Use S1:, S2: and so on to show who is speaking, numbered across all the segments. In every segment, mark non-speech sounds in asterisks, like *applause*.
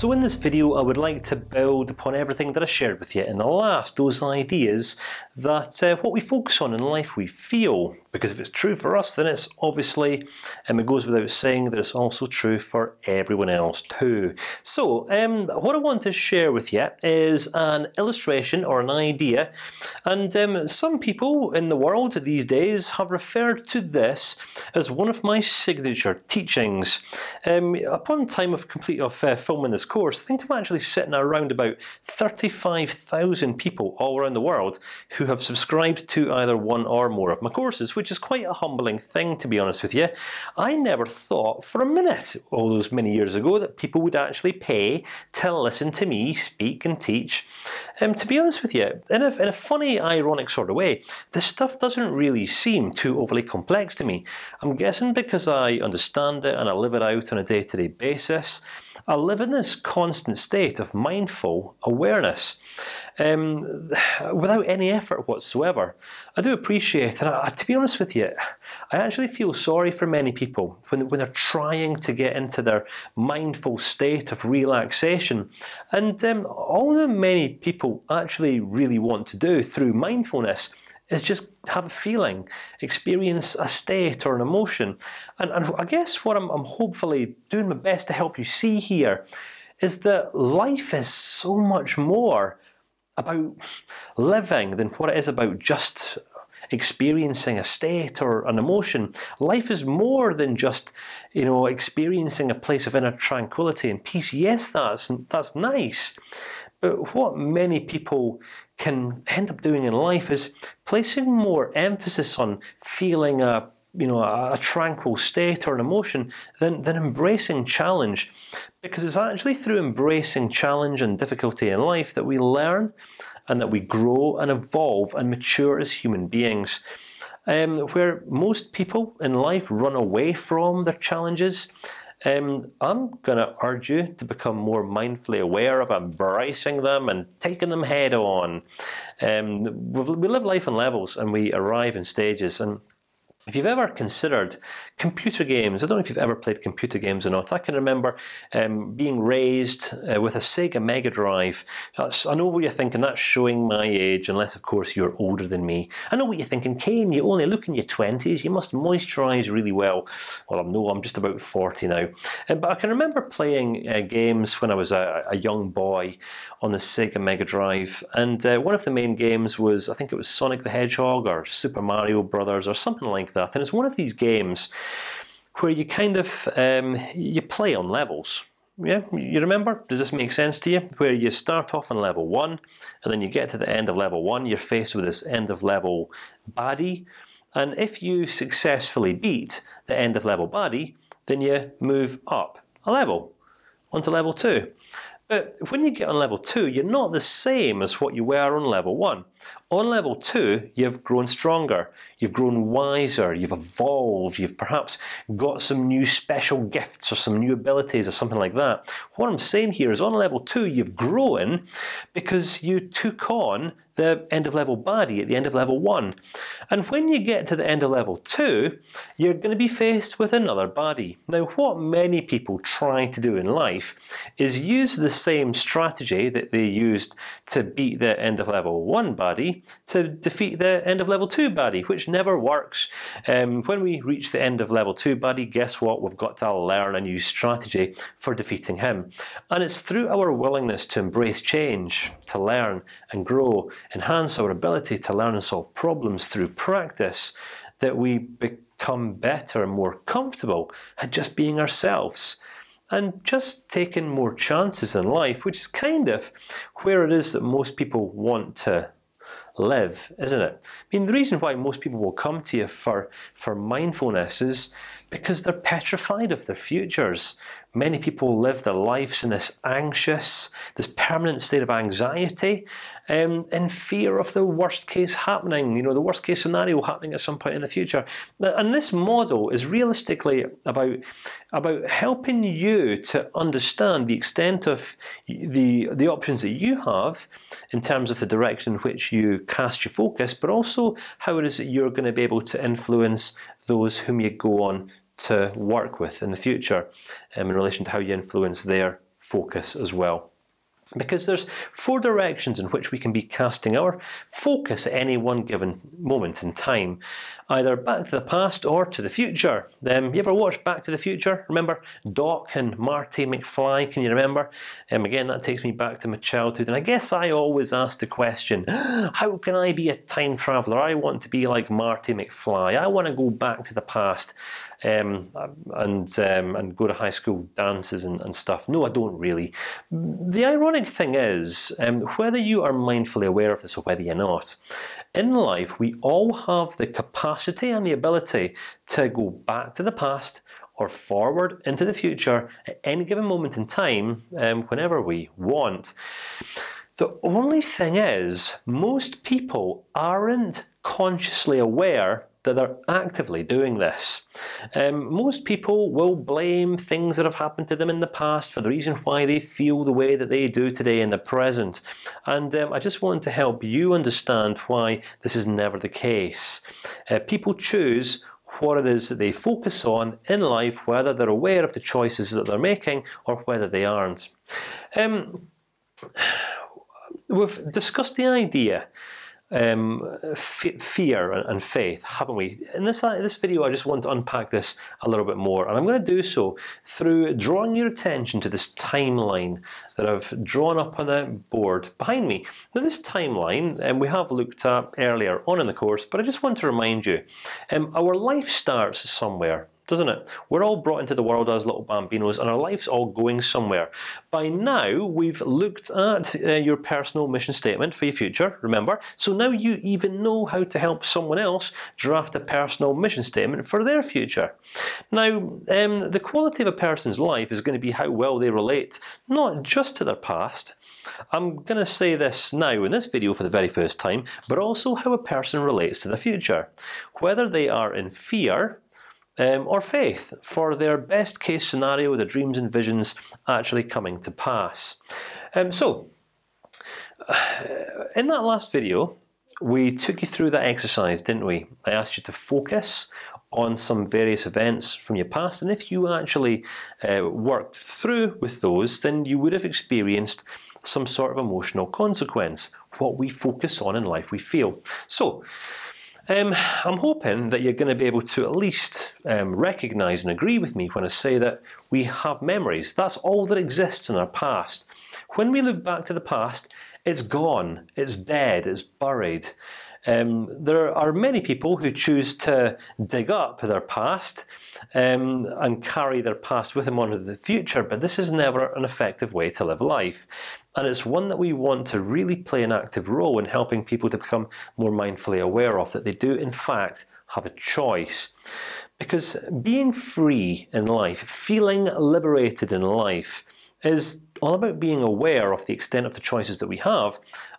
S1: So in this video, I would like to build upon everything that I shared with you in the last. Those ideas that uh, what we focus on in life, we feel. Because if it's true for us, then it's obviously, and it goes without saying that it's also true for everyone else too. So um, what I want to share with you is an illustration or an idea, and um, some people in the world these days have referred to this as one of my signature teachings. Um, upon time of complete of uh, filming this course, I think I'm actually sitting around about 35,000 people all around the world who have subscribed to either one or more of my courses, which is quite a humbling thing, to be honest with you. I never thought for a minute, all those many years ago, that people would actually pay to listen to me speak and teach. Um, to be honest with you, in a, in a funny, ironic sort of way, this stuff doesn't really seem too overly complex to me. I'm guessing because I understand it and I live it out on a day-to-day -day basis. I live in this constant state of mindful awareness, um, without any effort whatsoever. I do appreciate, and I, to be honest with you, I actually feel sorry for many people when when they're trying to get into their mindful state of relaxation, and um, all that many people actually really want to do through mindfulness is just have a feeling, experience a state or an emotion, and, and I guess what I'm, I'm hopefully doing my best to help you see here is that life is so much more about living than what it is about just experiencing a state or an emotion. Life is more than just, you know, experiencing a place of inner tranquility and peace. Yes, that's that's nice, but what many people can end up doing in life is placing more emphasis on feeling a you know a, a, tranquil state or an emotion than than embracing challenge, because it's actually through embracing challenge and difficulty in life that we learn, and that we grow and evolve and mature as human beings. Um, where most people in life run away from their challenges, um, I'm going to urge you to become more mindfully aware of embracing them and taking them head on. Um, we live life in levels, and we arrive in stages. And if you've ever considered computer games, I don't know if you've ever played computer games or not. I can remember um, being raised uh, with a Sega Mega Drive. That's, I know what you're thinking. That's showing my age, unless of course you're older than me. I know what you're thinking, Kane. You only look in your twenties. You must moisturise really well. Well, I'm no, I'm just about forty now. Uh, but I can remember playing uh, games when I was a, a, young boy on the Sega Mega Drive, and uh, one of the main games was I think it was Sonic the Hedgehog or Super Mario Brothers or something like that. And it's one of these games where you kind of um, you play on levels. Yeah, you remember? Does this make sense to you? Where you start off on level one, and then you get to the end of level one, you're faced with this end of level baddie, and if you successfully beat the end of level baddie, then you move up a level onto level two. But when you get on level two, you're not the same as what you were on level one. On level two, you've grown stronger, you've grown wiser, you've evolved, you've perhaps got some new special gifts or some new abilities or something like that. What I'm saying here is, on level two, you've grown because you took on the end of level body at the end of level one, and when you get to the end of level two, you're going to be faced with another body. Now, what many people try to do in life is use the same strategy that they used to beat the end of level one to defeat the end of level two baddie, which never works. Um, when we reach the end of level two baddie, guess what? We've got to learn a new strategy for defeating him, and it's through our willingness to embrace change, to learn and grow, enhance our ability to learn and solve problems through practice, that we become better and more comfortable at just being ourselves and just taking more chances in life, which is kind of where it is that most people want to live, isn't it? I mean, the reason why most people will come to you for for mindfulness is because they're petrified of their futures. Many people live their lives in this anxious, this permanent state of anxiety, um, in fear of the worst case happening. You know, the worst case scenario happening at some point in the future. And this model is realistically about about helping you to understand the extent of the the options that you have in terms of the direction in which you cast your focus, but also how it is that you're going to be able to influence those whom you go on to work with in the future, um, in relation to how you influence their focus as well. Because there's four directions in which we can be casting our focus at any one given moment in time, either back to the past or to the future. Um, you ever watched Back to the Future? Remember Doc and Marty McFly? Can you remember? Um, again, that takes me back to my childhood, and I guess I always ask the question: *gasps* How can I be a time traveler? I want to be like Marty McFly. I want to go back to the past um, and um, and go to high school dances and, and, stuff. No, I don't really. The ironic thing is, um, whether you are mindfully aware of this or whether you're not, in life we all have the capacity and the ability to go back to the past or forward into the future at any given moment in time, um, whenever we want. The only thing is, most people aren't consciously aware that they're actively doing this. Um, most people will blame things that have happened to them in the past for the reason why they feel the way that they do today in the present. And um, I just want to help you understand why this is never the case. Uh, people choose what it is that they focus on in life, whether they're aware of the choices that they're making or whether they aren't. Um, *sighs* we've discussed the idea um, fear and faith, haven't we? In this this video, I just want to unpack this a little bit more, and I'm going to do so through drawing your attention to this timeline that I've drawn up on the board behind me. Now, this timeline, and um, we have looked at earlier on in the course, but I just want to remind you, um, our life starts somewhere doesn't it? We're all brought into the world as little bambinos, and our life's all going somewhere. By now, we've looked at uh, your personal mission statement for your future. Remember, so now you even know how to help someone else draft a personal mission statement for their future. Now, um, the quality of a person's life is going to be how well they relate, not just to their past. I'm going to say this now in this video for the very first time, but also how a person relates to the future, whether they are in fear um, or faith for their best case scenario, the dreams and visions actually coming to pass. Um, so, *sighs* in that last video, we took you through that exercise, didn't we? I asked you to focus on some various events from your past, and if you actually uh, worked through with those, then you would have experienced some sort of emotional consequence. What we focus on in life, we feel. So. Um, I'm hoping that you're going to be able to at least um, recognize and agree with me when I say that we have memories. That's all that exists in our past. When we look back to the past, it's gone, it's dead, it's buried. Um, there are many people who choose to dig up their past um, and carry their past with them onto the future, but this is never an effective way to live life, and it's one that we want to really play an active role in helping people to become more mindfully aware of that they do in fact have a choice. Because being free in life, feeling liberated in life, is all about being aware of the extent of the choices that we have,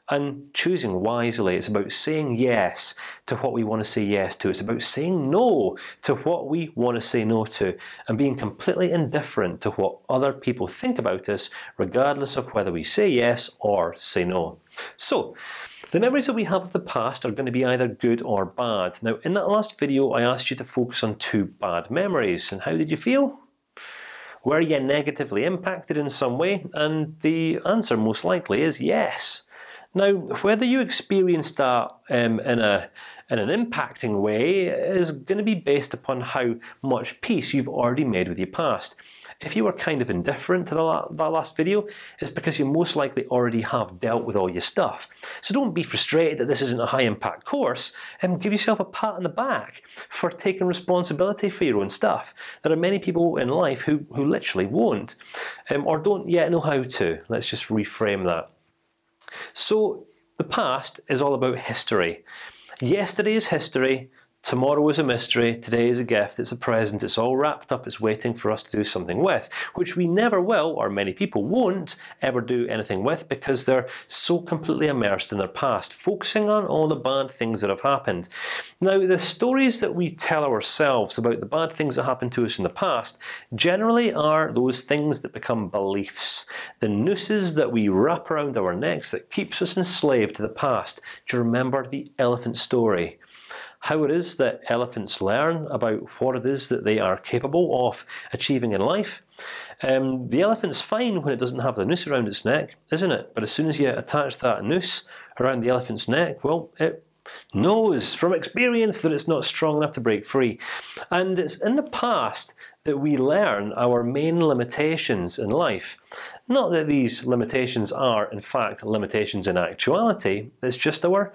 S1: and choosing wisely. It's about saying yes to what we want to say yes to. It's about saying no to what we want to say no to, and being completely indifferent to what other people think about us, regardless of whether we say yes or say no. So. The memories that we have of the past are going to be either good or bad. Now, in that last video, I asked you to focus on two bad memories, and how did you feel? Were you negatively impacted in some way? And the answer most likely is yes. Now, whether you experienced that um, in a in an impacting way is going to be based upon how much peace you've already made with your past. If you were kind of indifferent to the, that last video, it's because you most likely already have dealt with all your stuff. So don't be frustrated that this isn't a high impact course, and give yourself a pat on the back for taking responsibility for your own stuff. There are many people in life who who literally won't, um, or don't yet know how to. Let's just reframe that. So the past is all about history. Yesterday is history. Tomorrow is a mystery. Today is a gift. It's a present. It's all wrapped up. It's waiting for us to do something with, which we never will, or many people won't ever do anything with, because they're so completely immersed in their past, focusing on all the bad things that have happened. Now, the stories that we tell ourselves about the bad things that happened to us in the past generally are those things that become beliefs, the nooses that we wrap around our necks that keeps us enslaved to the past. Do you remember the elephant story? How it is that elephants learn about what it is that they are capable of achieving in life. Um, the elephant's fine when it doesn't have the noose around its neck, isn't it? But as soon as you attach that noose around the elephant's neck, well, it knows from experience that it's not strong enough to break free, and it's in the past that we learn our main limitations in life. Not that these limitations are, in fact, limitations in actuality. It's just our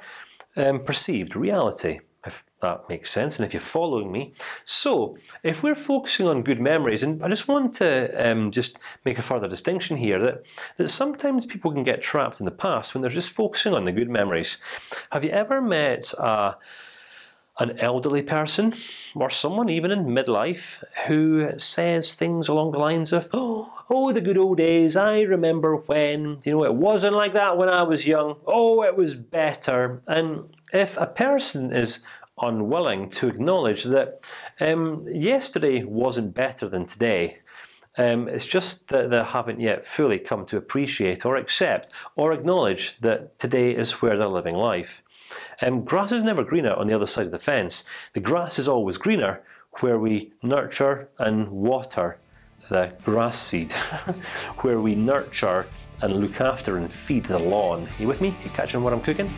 S1: um, perceived reality if that makes sense, and if you're following me. So, if we're focusing on good memories, and I just want to um, just make a further distinction here that that sometimes people can get trapped in the past when they're just focusing on the good memories. Have you ever met a an elderly person or someone even in midlife who says things along the lines of "Oh, *gasps* oh, the good old days! I remember when you know it wasn't like that when I was young. Oh, it was better." And if a person is unwilling to acknowledge that um, yesterday wasn't better than today. Um, it's just that they haven't yet fully come to appreciate or accept or acknowledge that today is where they're living life. Um, grass is never greener on the other side of the fence. The grass is always greener where we nurture and water the grass seed, *laughs* where we nurture and look after and feed the lawn. You with me? You catching what I'm cooking?